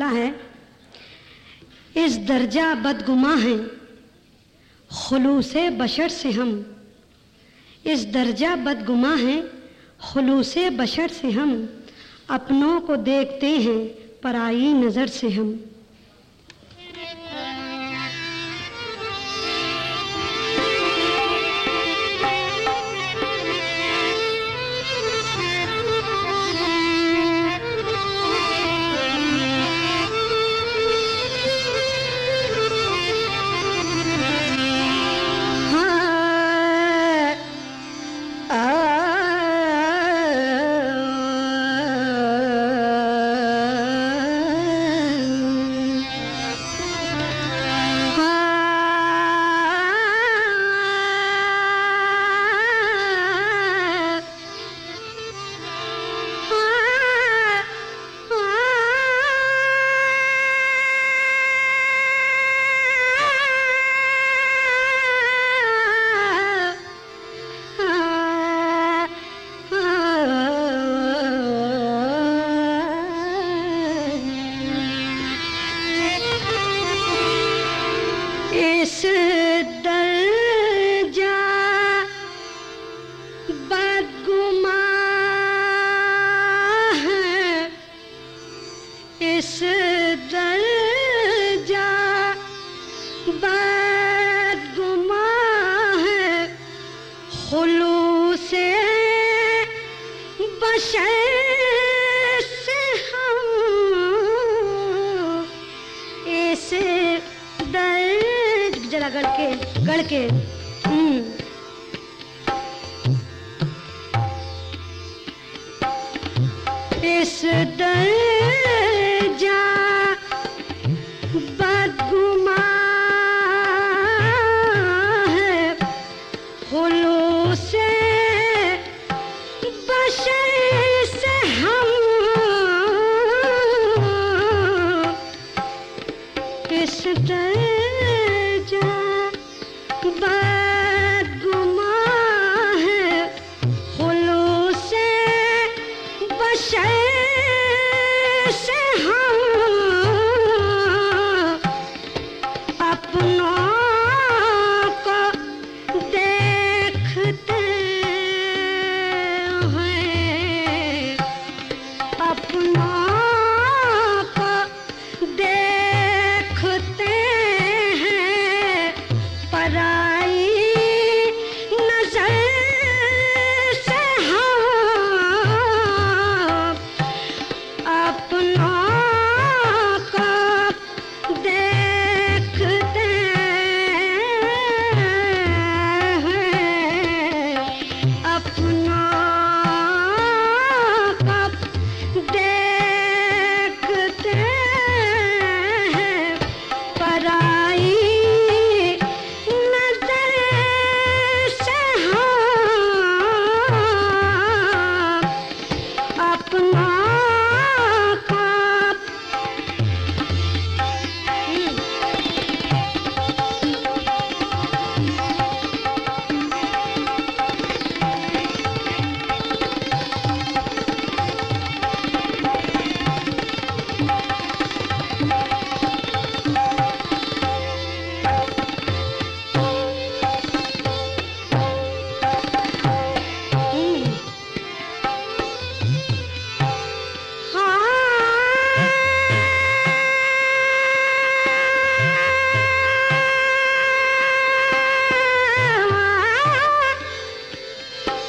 ہے۔ اس درجہ بدگما ہیں۔ خلوص بشر سے ہم۔ اس درجہ بدگما ہیں۔ خلوص بشر سے ہم۔ اپنوں کو دیکھتے ہیں۔ پرائی نظر سے ہم۔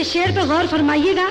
یہ شیر پہ غور فرمائیے گا۔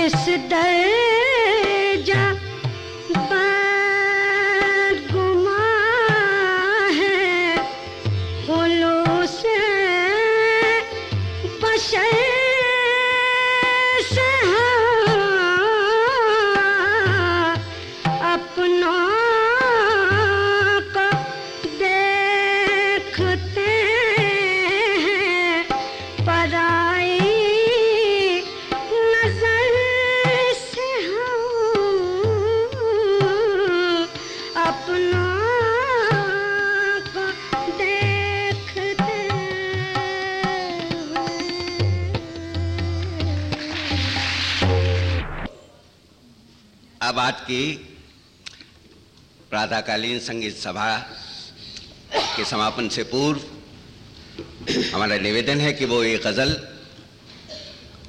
اس در الہٰباد کی۔ پرادھا کالین سنگیت سبھا کے سماپن سے پورو ہمارا نویدن ہے کہ وہ یہ غزل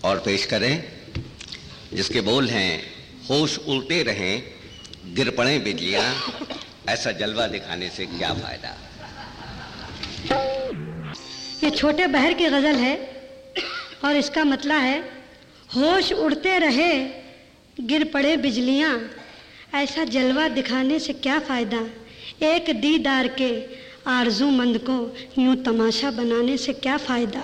اور پیش کریں، جس کے بول ہیں، ہوش الٹے رہیں، گر پڑیں بجلیاں، ایسا جلوہ دکھانے سے کیا فائدہ؟ یہ چھوٹے بہر کی غزل ہے اور اس کا مطلب ہے، ہوش اڑتے رہے گر پڑے بجلیاں۔ ایسا جلوہ دکھانے سے کیا فائدہ؟ ایک دیدار کے آرزو مند کو یوں تماشا بنانے سے کیا فائدہ؟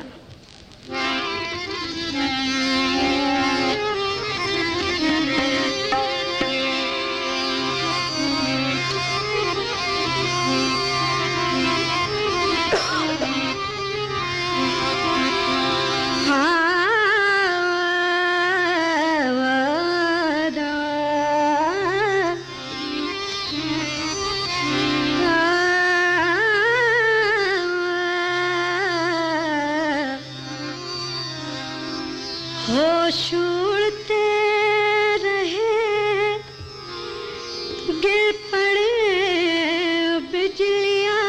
ہوش اڑتے رہے گر پڑے بجلیاں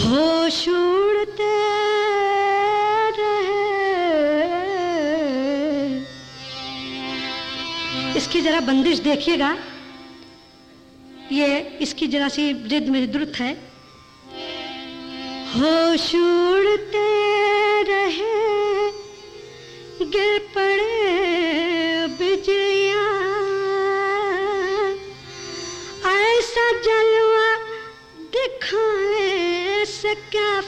ہوش اڑتے رہے اس کی ذرا بندش دیکھیے گا یہ اس کی ذرا سی رد میں درست ہے ہوش اڑتے رہے گر پڑے بجیا ایسا جلوہ دکھائے سے کیا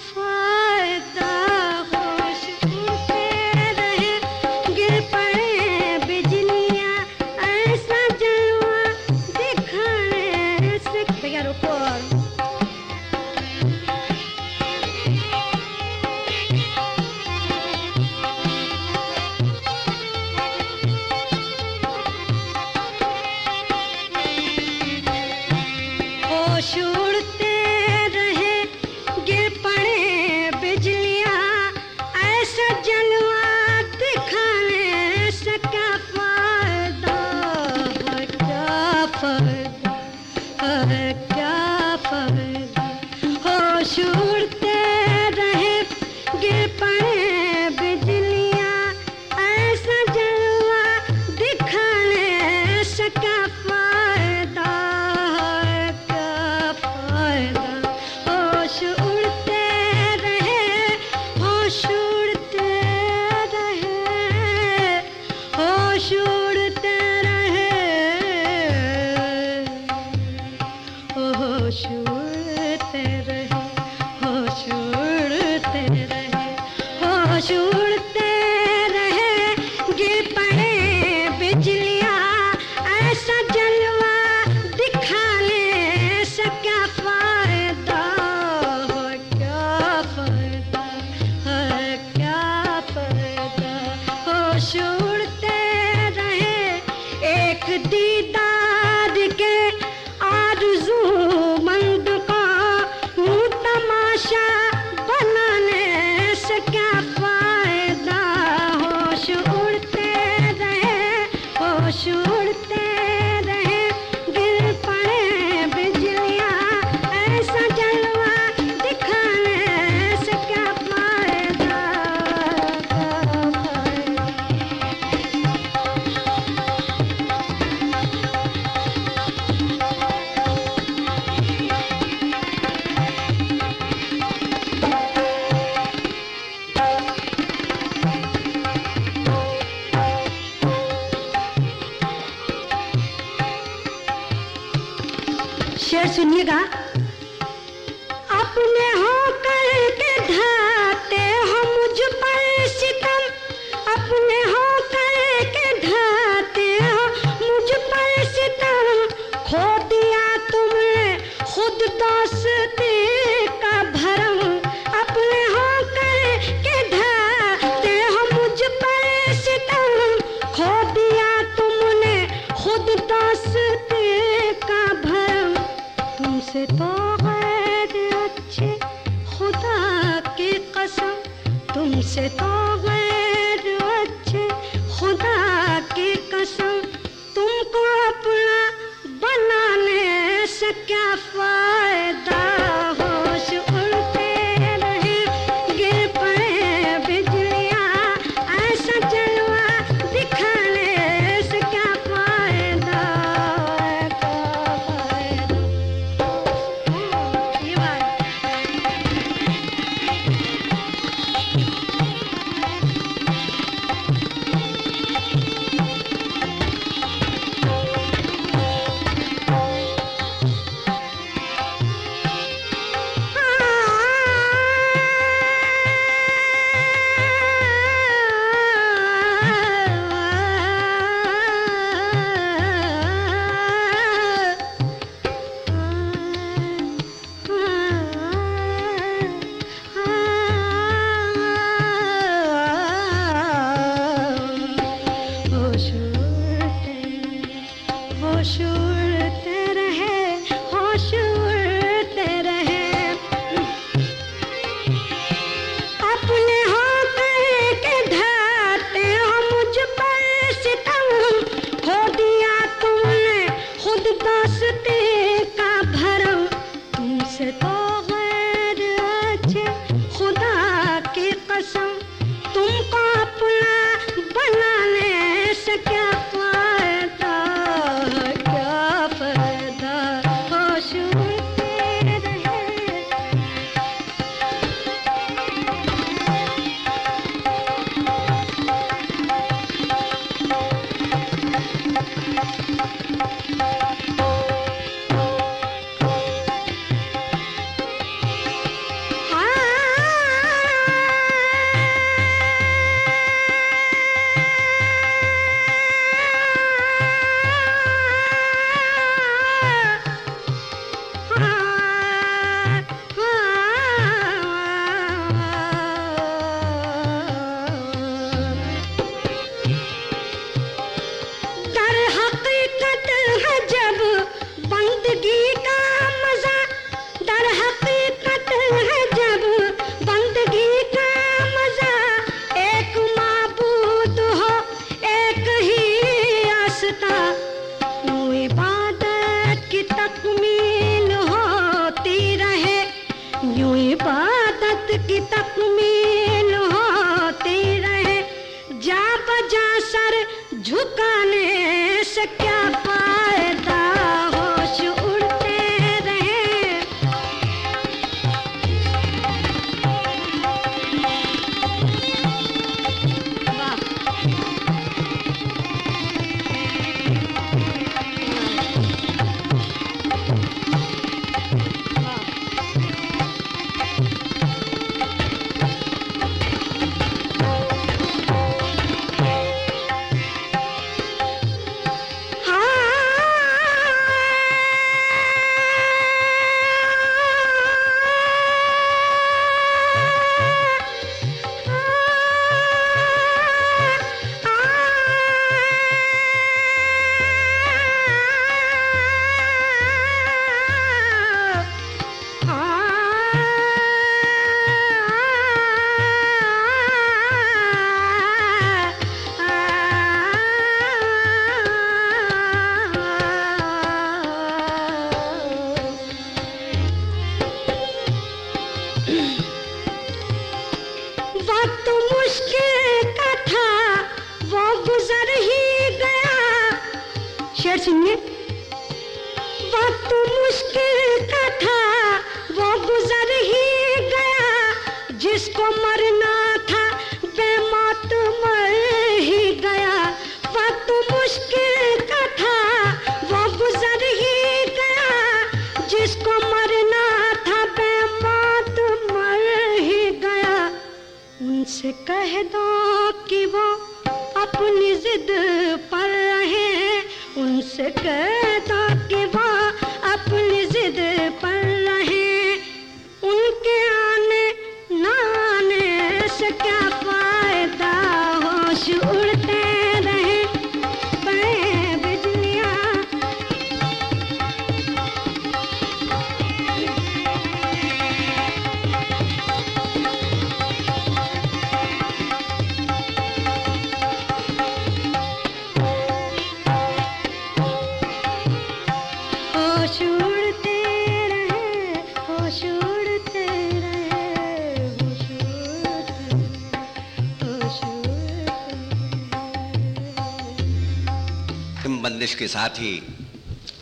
بندش کے ساتھ ہی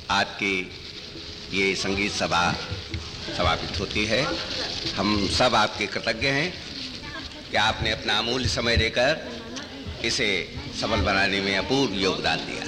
آج کی یہ سنگیت سبھا سماپت ہوتی ہے۔ ہم سب آپ کے کرتجیہ ہیں۔ کہ آپ نے اپنا امول سمے دے کر اسے سبل بنانے میں اپور یوگدان دیا؟